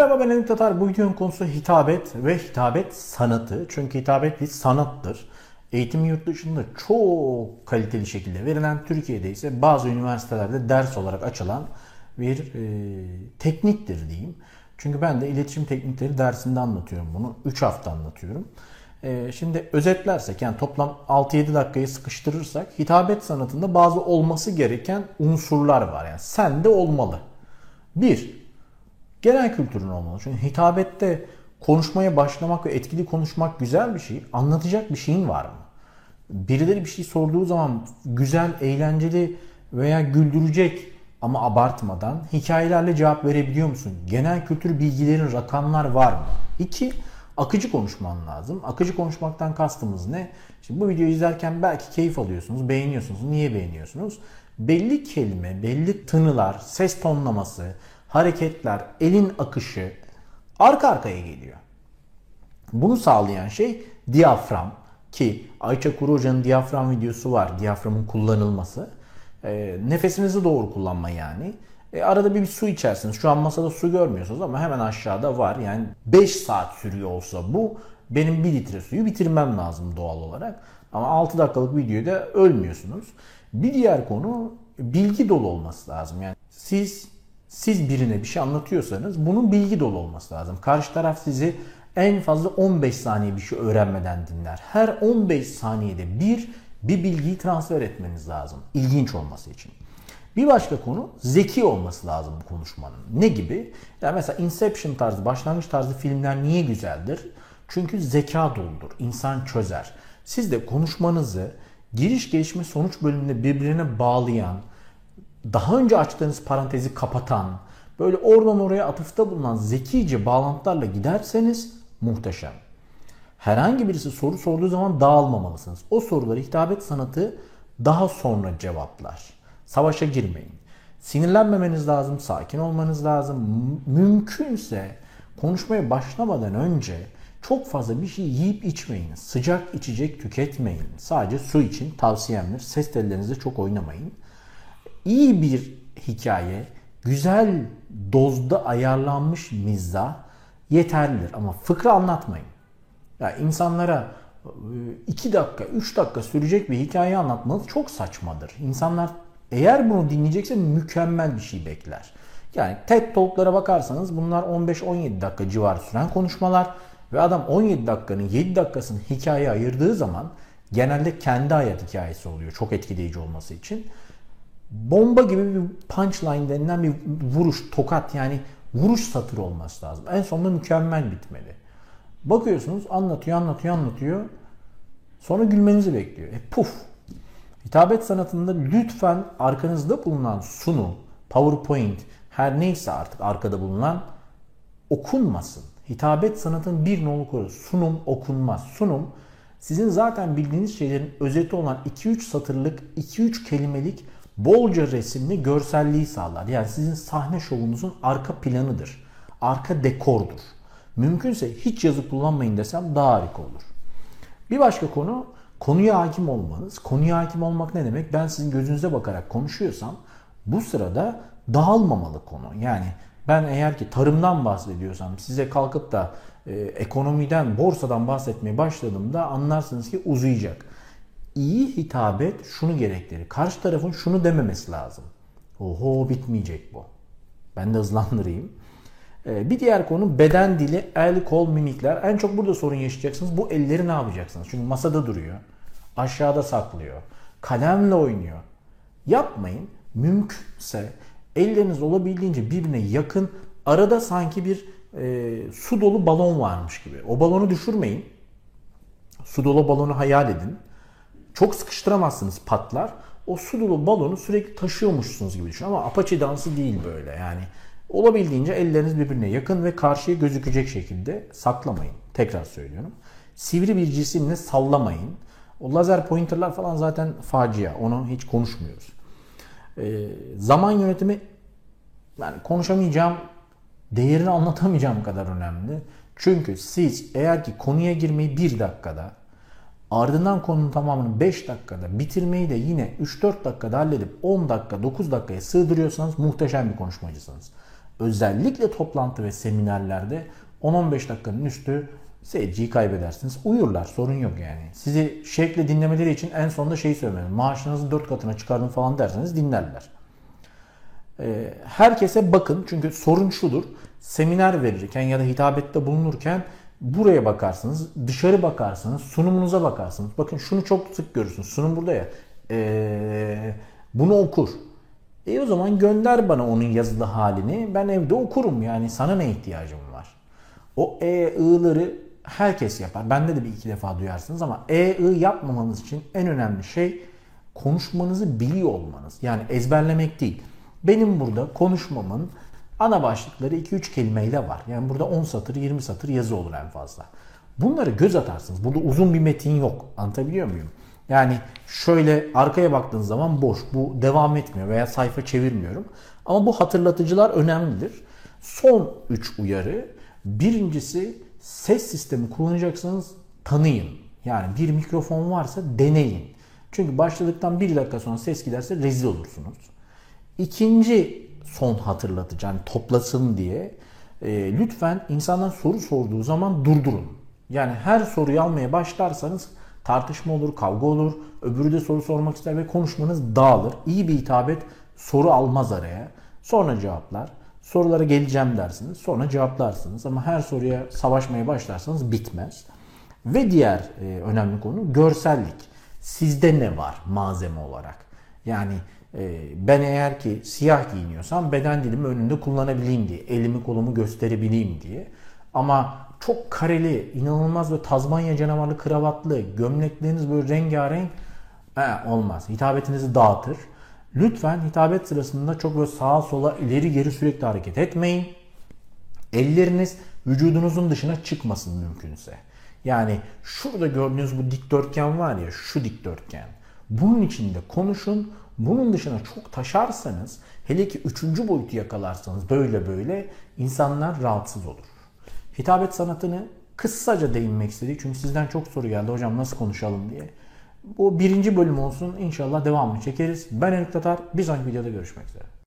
Merhaba ben Elim Tatar. Bu videonun konusu hitabet ve hitabet sanatı. Çünkü hitabet bir sanattır. Eğitim yurt dışında çok kaliteli şekilde verilen, Türkiye'de ise bazı üniversitelerde ders olarak açılan bir e, tekniktir diyeyim. Çünkü ben de iletişim teknikleri dersinde anlatıyorum bunu. 3 hafta anlatıyorum. E, şimdi özetlersek yani toplam 6-7 dakikayı sıkıştırırsak hitabet sanatında bazı olması gereken unsurlar var. Yani sende olmalı. Bir, genel kültürün olmalı. Çünkü hitabette konuşmaya başlamak ve etkili konuşmak güzel bir şey. Anlatacak bir şeyin var mı? Birileri bir şey sorduğu zaman güzel, eğlenceli veya güldürecek ama abartmadan hikayelerle cevap verebiliyor musun? Genel kültür bilgilerin, rakamlar var mı? İki, akıcı konuşman lazım. Akıcı konuşmaktan kastımız ne? Şimdi bu videoyu izlerken belki keyif alıyorsunuz, beğeniyorsunuz. Niye beğeniyorsunuz? Belli kelime, belli tınılar, ses tonlaması, hareketler, elin akışı arka arkaya geliyor. Bunu sağlayan şey diyafram ki Ayça Kuru Hoca'nın diyafram videosu var. Diyaframın kullanılması. E, nefesinizi doğru kullanma yani. E, arada bir, bir su içersiniz. Şu an masada su görmüyorsunuz ama hemen aşağıda var. Yani 5 saat sürüyor olsa bu benim 1 litre suyu bitirmem lazım doğal olarak. Ama 6 dakikalık videoda ölmüyorsunuz. Bir diğer konu bilgi dolu olması lazım. Yani siz siz birine bir şey anlatıyorsanız bunun bilgi dolu olması lazım. Karşı taraf sizi en fazla 15 saniye bir şey öğrenmeden dinler. Her 15 saniyede bir bir bilgiyi transfer etmeniz lazım. İlginç olması için. Bir başka konu zeki olması lazım bu konuşmanın. Ne gibi? Yani mesela Inception tarzı, başlangıç tarzı filmler niye güzeldir? Çünkü zeka doludur. İnsan çözer. Siz de konuşmanızı giriş gelişme sonuç bölümünde birbirine bağlayan, daha önce açtığınız parantezi kapatan, böyle oradan oraya atıfta bulunan zekice bağlantılarla giderseniz muhteşem. Herhangi birisi soru sorduğu zaman dağılmamalısınız. O soruları hitabet sanatı daha sonra cevaplar. Savaşa girmeyin. Sinirlenmemeniz lazım, sakin olmanız lazım. Mümkünse konuşmaya başlamadan önce çok fazla bir şey yiyip içmeyin. Sıcak içecek tüketmeyin. Sadece su için tavsiyemdir. Ses tellerinizde çok oynamayın iyi bir hikaye, güzel dozda ayarlanmış mizah yeterlidir. Ama fıkra anlatmayın. Ya yani insanlara 2 e, dakika, 3 dakika sürecek bir hikaye anlatmanız çok saçmadır. İnsanlar eğer bunu dinleyecekse mükemmel bir şey bekler. Yani TED Talk'lara bakarsanız bunlar 15-17 dakika civarı süren konuşmalar ve adam 17 dakikanın 7 dakikasını hikaye ayırdığı zaman genelde kendi hayat hikayesi oluyor çok etkileyici olması için bomba gibi bir punchline denilen bir vuruş, tokat yani vuruş satır olması lazım. En sonunda mükemmel bitmeli. Bakıyorsunuz anlatıyor, anlatıyor, anlatıyor. Sonra gülmenizi bekliyor. E puf. Hitabet sanatında lütfen arkanızda bulunan sunum, PowerPoint, her neyse artık arkada bulunan okunmasın. Hitabet sanatın bir nolu kuralı. Sunum okunmaz. Sunum sizin zaten bildiğiniz şeylerin özeti olan 2-3 satırlık, 2-3 kelimelik bolca resimli görselliği sağlar. Yani sizin sahne şovunuzun arka planıdır. Arka dekordur. Mümkünse hiç yazı kullanmayın desem daha harika olur. Bir başka konu konuya hakim olmanız. Konuya hakim olmak ne demek? Ben sizin gözünüze bakarak konuşuyorsam bu sırada dağılmamalı konu. Yani ben eğer ki tarımdan bahsediyorsam size kalkıp da e, ekonomiden, borsadan bahsetmeye başladığımda anlarsınız ki uzayacak iyi hitabet şunu gerektirir. Karşı tarafın şunu dememesi lazım. Oho bitmeyecek bu. Ben de hızlandırayım. Ee, bir diğer konu beden dili, el, kol, mimikler. En çok burada sorun yaşayacaksınız. Bu elleri ne yapacaksınız? Çünkü masada duruyor. Aşağıda saklıyor. Kalemle oynuyor. Yapmayın. Mümkünse elleriniz olabildiğince birbirine yakın. Arada sanki bir e, su dolu balon varmış gibi. O balonu düşürmeyin. Su dolu balonu hayal edin. Çok sıkıştıramazsınız patlar. O su dolu balonu sürekli taşıyormuşsunuz gibi düşün. Ama apaçi dansı değil böyle yani. Olabildiğince elleriniz birbirine yakın ve karşıya gözükecek şekilde saklamayın. Tekrar söylüyorum. Sivri bir cisimle sallamayın. O lazer pointerlar falan zaten facia. Onu hiç konuşmuyoruz. Ee, zaman yönetimi yani konuşamayacağım, değerini anlatamayacağım kadar önemli. Çünkü siz eğer ki konuya girmeyi bir dakikada Ardından konunun tamamını 5 dakikada bitirmeyi de yine 3-4 dakikada halledip 10 dakika 9 dakikaya sığdırıyorsanız muhteşem bir konuşmacısınız. özellikle toplantı ve seminerlerde 10-15 dakikanın üstü seyirciyi kaybedersiniz. Uyurlar sorun yok yani. Sizi şevkle dinlemeleri için en sonunda şeyi söylemeyin. Maaşınızı 4 katına çıkarın falan derseniz dinlerler. Ee, herkese bakın çünkü sorun şudur. Seminer verirken ya da hitabette bulunurken buraya bakarsınız, dışarı bakarsınız, sunumunuza bakarsınız. Bakın şunu çok sık görürsünüz. Sunum burada ya. Ee, bunu okur. E o zaman gönder bana onun yazılı halini. Ben evde okurum yani sana ne ihtiyacım var? O e, ı'ları herkes yapar. Bende de bir iki defa duyarsınız ama e, ı yapmamanız için en önemli şey konuşmanızı biliyor olmanız. Yani ezberlemek değil. Benim burada konuşmamın ana başlıkları 2-3 kelimeyle var. Yani burada 10 satır 20 satır yazı olur en fazla. Bunları göz atarsınız. Burada uzun bir metin yok. Anlatabiliyor muyum? Yani şöyle arkaya baktığınız zaman boş. Bu devam etmiyor veya sayfa çevirmiyorum. Ama bu hatırlatıcılar önemlidir. Son 3 uyarı. Birincisi ses sistemi kullanacaksanız tanıyın. Yani bir mikrofon varsa deneyin. Çünkü başladıktan bir dakika sonra ses giderse rezil olursunuz. İkinci son hatırlatıcı yani toplasın diye e, lütfen insanlar soru sorduğu zaman durdurun. Yani her soruyu almaya başlarsanız tartışma olur, kavga olur, öbürü de soru sormak ister ve konuşmanız dağılır. İyi bir hitabet soru almaz araya. Sonra cevaplar. Sorulara geleceğim dersiniz. Sonra cevaplarsınız. Ama her soruya savaşmaya başlarsanız bitmez. Ve diğer e, önemli konu görsellik. Sizde ne var malzeme olarak? Yani e, ben eğer ki siyah giyiniyorsam beden dilimi önünde kullanabileyim diye. Elimi kolumu gösterebileyim diye. Ama çok kareli, inanılmaz ve Tazmanya canavarlı kravatlı, gömlekleriniz böyle rengarenk he, olmaz. Hitabetinizi dağıtır. Lütfen hitabet sırasında çok böyle sağa sola ileri geri sürekli hareket etmeyin. Elleriniz vücudunuzun dışına çıkmasın mümkünse. Yani şurada gördüğünüz bu dikdörtgen var ya şu dikdörtgen. Bunun içinde konuşun. Bunun dışına çok taşarsanız hele ki üçüncü boyutu yakalarsanız böyle böyle insanlar rahatsız olur. Hitabet sanatını kısaca değinmek istedik. Çünkü sizden çok soru geldi hocam nasıl konuşalım diye. Bu birinci bölüm olsun. İnşallah devamını çekeriz. Ben Erik Tatar. Bir sonraki videoda görüşmek üzere.